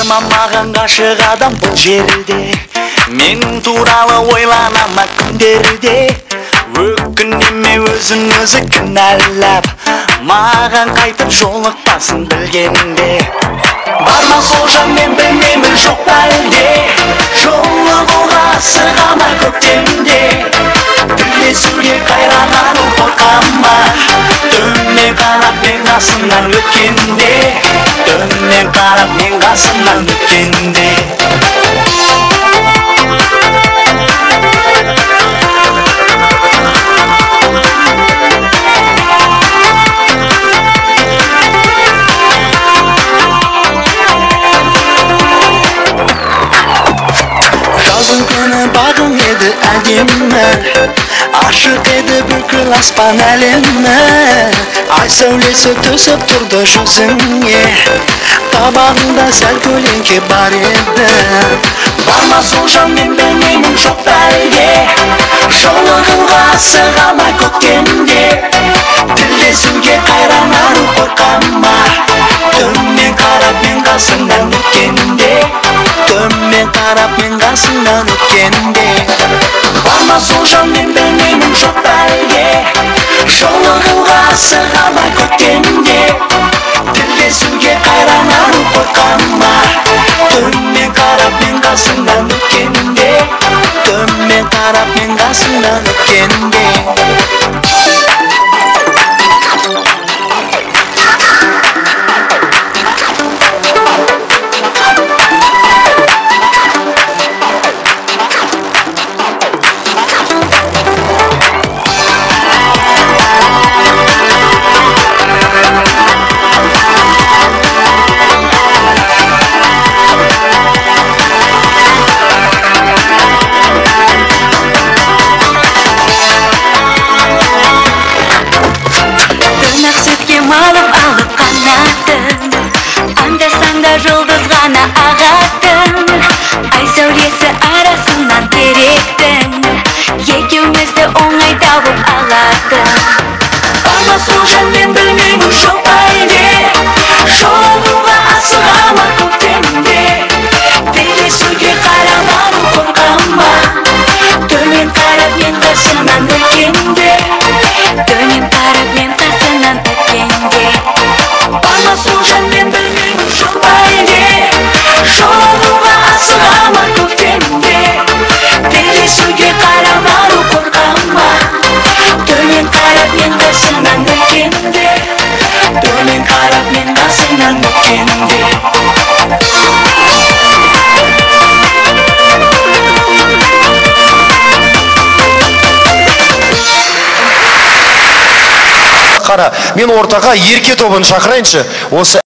маған ғашық адам бұл жерде. Менің туралы ойлана ма күндерде. Өкінеме өзін өзі кінәлап маған қайтып жолықпасын білгенде. Бар ма сол жанмен білмеймін жоқ па әлде жолығуға асыға қасымнан өткенде төмен қарап мен қасымнан өткенде күні бағың еді әдемі аспан әлемі ай сәулесі түсіп тұрды жүзіңе қабағыңда сәл көлеңке бар еді бар ма сол жанмен білмеймін жоқ па әлде жолығуға асыға ма көктемде тілдесуге қайран қарап мен қасыңнан өткенде бар ма сол жанмен білмеймін жоқ па әлде жолығуға асыға ма көктемде тілдесуге қайран ару қорқа ма екеумізді оңай тауып алатын қара мен ортаға ерке тобын шақырайыншы. Осы